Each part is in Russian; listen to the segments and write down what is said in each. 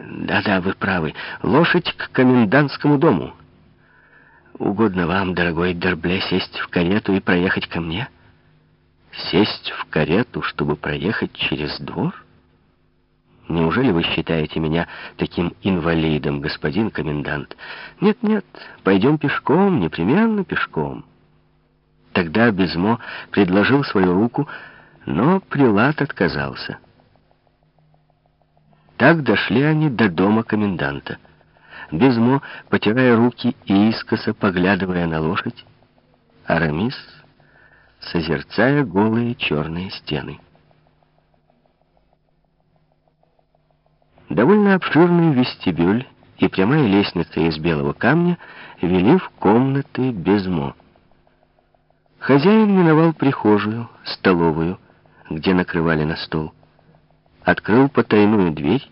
Да-да, вы правы. Лошадь к комендантскому дому. Угодно вам, дорогой Дербле, сесть в карету и проехать ко мне? Сесть в карету, чтобы проехать через двор? Неужели вы считаете меня таким инвалидом, господин комендант? Нет-нет, пойдем пешком, непременно пешком. Тогда Безмо предложил свою руку, но Прилат отказался. Так дошли они до дома коменданта. Безмо, потирая руки и искоса поглядывая на лошадь, Арамис, созерцая голые черные стены. Довольно обширный вестибюль и прямая лестница из белого камня вели в комнаты Безмо. Хозяин миновал прихожую, столовую, где накрывали на стол. Открыл потайную дверь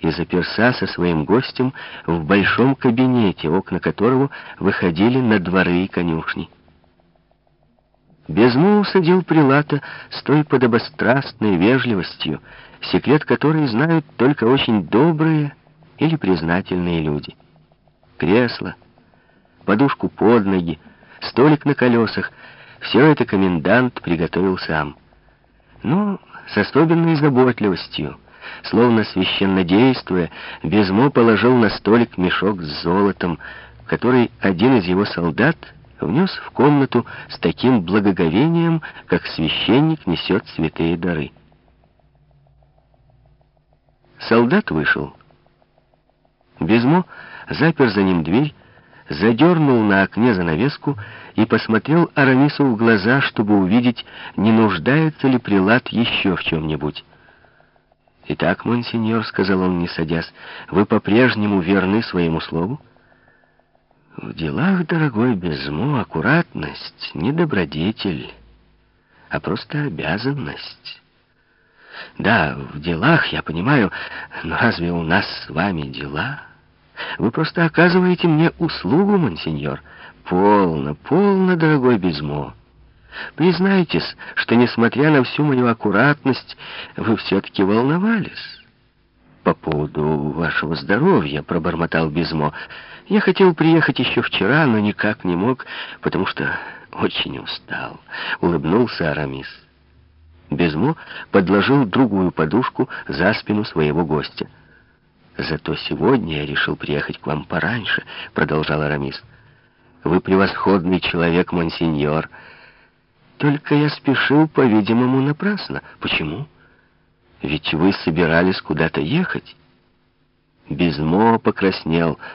и заперся со своим гостем в большом кабинете, окна которого выходили на дворы и конюшни. Безму усадил Прилата с той подобострастной вежливостью, секрет которой знают только очень добрые или признательные люди. Кресло, подушку под ноги, столик на колесах — все это комендант приготовил сам. Но с особенной заботливостью, словно священно действуя, Безмо положил на столик мешок с золотом, который один из его солдат — внес в комнату с таким благоговением, как священник несет святые дары. Солдат вышел. Безмо запер за ним дверь, задернул на окне занавеску и посмотрел Арамису в глаза, чтобы увидеть, не нуждается ли прилад еще в чем-нибудь. «Итак, монсеньор», — сказал он, не садясь, — «вы по-прежнему верны своему слову?» В делах, дорогой Безмо, аккуратность не добродетель, а просто обязанность. Да, в делах, я понимаю, но разве у нас с вами дела? Вы просто оказываете мне услугу, монсеньор. Полно, полно, дорогой Безмо. Признайтесь, что, несмотря на всю мою аккуратность, вы все-таки волновались. По поводу вашего здоровья, пробормотал Безмо, — я хотел приехать еще вчера, но никак не мог, потому что очень устал. Улыбнулся Арамис. Безмо подложил другую подушку за спину своего гостя. «Зато сегодня я решил приехать к вам пораньше», — продолжал Арамис. «Вы превосходный человек, монсеньор. Только я спешил, по-видимому, напрасно. Почему? Ведь вы собирались куда-то ехать». Безмо покраснел, —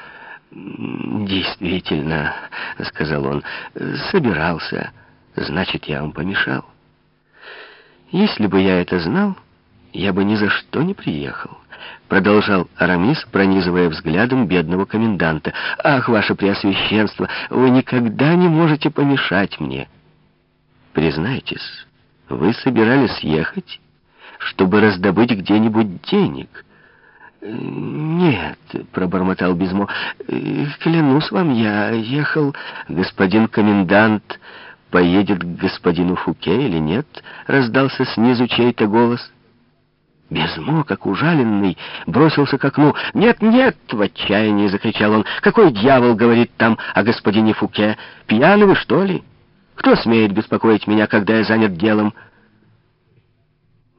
«Действительно», — сказал он, — «собирался. Значит, я вам помешал. Если бы я это знал, я бы ни за что не приехал». Продолжал Арамис, пронизывая взглядом бедного коменданта. «Ах, ваше преосвященство, вы никогда не можете помешать мне!» «Признайтесь, вы собирались ехать, чтобы раздобыть где-нибудь денег?» «Нет», — пробормотал Безмо, — «клянусь вам, я ехал, господин комендант поедет к господину Фуке или нет?» — раздался снизу чей-то голос. Безмо, как ужаленный, бросился к окну. «Нет, нет!» — в отчаянии закричал он. «Какой дьявол говорит там о господине Фуке? Пьяны вы, что ли? Кто смеет беспокоить меня, когда я занят делом?»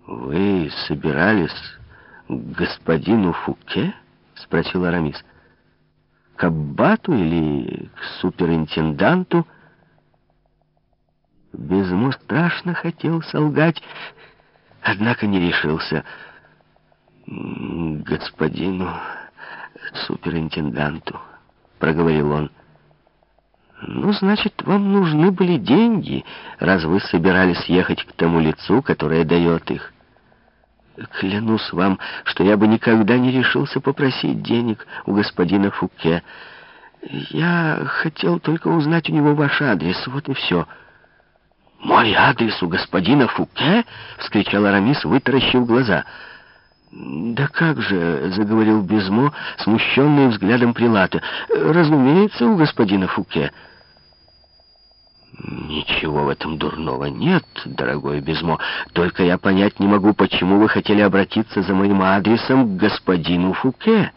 «Вы собирались господину Фуке?» — спросил Арамис. «К аббату или к суперинтенданту?» Безмо страшно хотел солгать, однако не решился. «Господину суперинтенданту», — проговорил он. «Ну, значит, вам нужны были деньги, раз вы собирались ехать к тому лицу, которое дает их». Клянусь вам, что я бы никогда не решился попросить денег у господина Фуке. Я хотел только узнать у него ваш адрес, вот и все. «Мой адрес у господина Фуке?» — вскричал Арамис, вытаращив глаза. «Да как же», — заговорил Безмо, смущенный взглядом Прилата. «Разумеется, у господина Фуке». «Ничего в этом дурного нет, дорогой Безмо. Только я понять не могу, почему вы хотели обратиться за моим адресом к господину Фуке».